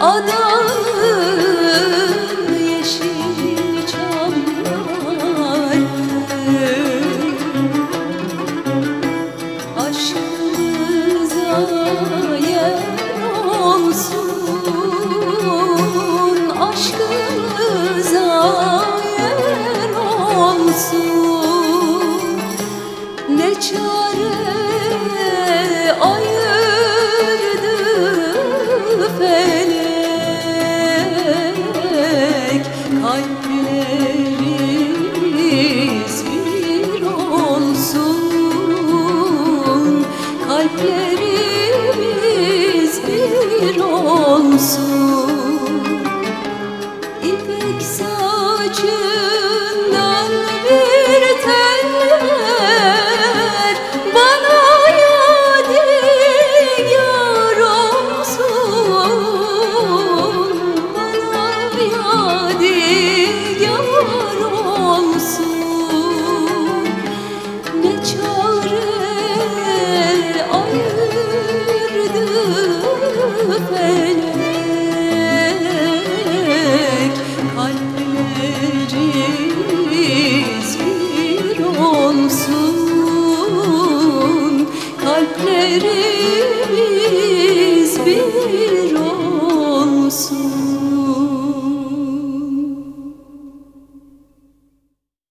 Adanın yeşil çamları Aşkımıza yer olsun. Aşkımıza yer olsun. Ne çare ayırdı olsun. İpek saçın Ellerimiz bir olsun.